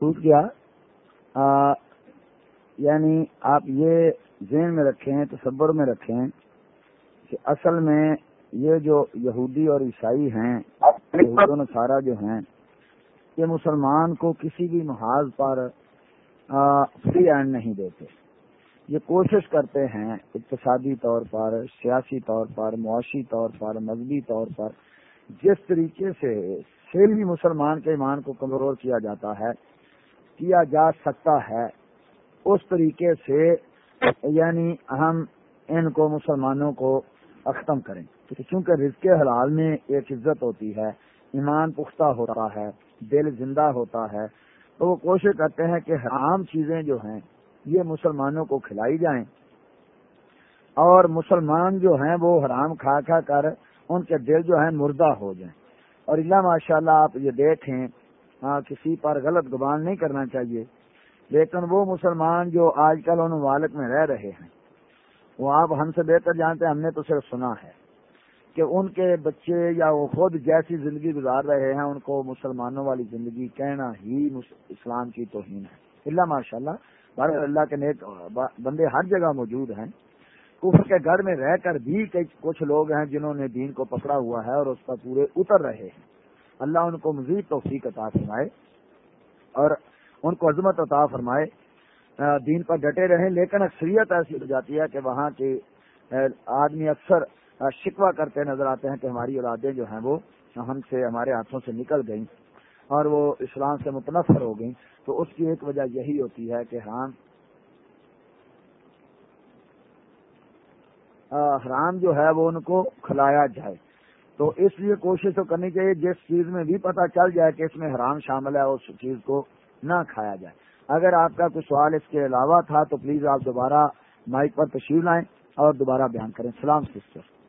ٹوٹ گیا یعنی آپ یہ ذہن میں رکھیں، تصور میں رکھیں کہ اصل میں یہ جو یہودی اور عیسائی ہیں سارا جو ہیں، یہ مسلمان کو کسی بھی محاذ پر فری اینڈ نہیں دیتے۔ یہ کوشش کرتے ہیں اقتصادی طور پر، سیاسی طور پر، معاشی طور پر، مذہبی طور پر، جس طریقے سے سیلی مسلمان کے ایمان کو کمزور کیا جاتا ہے کیا جا سکتا ہے۔ اس طریقے سے یعنی ہم ان کو مسلمانوں کو ختم کریں۔ چونکہ رزق حلال میں ایک عزت ہوتی ہے، ایمان پختہ ہوتا ہے، دل زندہ ہوتا ہے، تو وہ کوشش کرتے ہیں کہ حرام چیزیں جو ہیں یہ مسلمانوں کو کھلائی جائیں۔ اور مسلمان جو ہیں وہ حرام کھا کھا کر ان کے دل جو ہیں مردہ ہو جائیں۔ اور اللہ ماشاء اللہ آپ یہ دیکھیں ہاں کسی پر غلط گبان نہیں کرنا چاہیے۔ لیکن وہ مسلمان جو آج کل ان والد میں رہ رہے ہیں، وہ آپ ہم سے بہتر جانتے ہیں، ہم نے تو صرف سنا ہے کہ ان کے بچے یا وہ خود جیسی زندگی گزار رہے ہیں، ان کو مسلمانوں والی زندگی کہنا ہی اسلام کی توہین ہے۔ اللہ ماشاء اللہ اللہ کے نیک بندے ہر جگہ موجود ہیں۔ کفر کے گھر میں رہ کر بھی کچھ لوگ ہیں جنہوں نے دین کو پکڑا ہوا ہے اور اس پر پورے اتر رہے ہیں۔ اللہ ان کو مزید توفیق عطا فرمائے اور ان کو عظمت عطا فرمائے۔ دین پر ڈٹے رہیں لیکن اکثریت ایسی ہو جاتی ہے کہ وہاں کے آدمی اکثر شکوا کرتے نظر آتے ہیں کہ ہماری اولادیں جو ہیں وہ ہم سے، ہمارے ہاتھوں سے نکل گئیں اور وہ اسلام سے متنفر ہو گئیں۔ تو اس کی ایک وجہ یہی ہوتی ہے کہ حرام حرام جو ہے وہ ان کو کھلایا جائے۔ تو اس لیے کوشش تو کرنی چاہیے، جس چیز میں بھی پتہ چل جائے کہ اس میں حرام شامل ہے، اس چیز کو نہ کھایا جائے۔ اگر آپ کا کوئی سوال اس کے علاوہ تھا تو پلیز آپ دوبارہ مائک پر تشریف لائیں اور دوبارہ بیان کریں۔ سلام سسٹر۔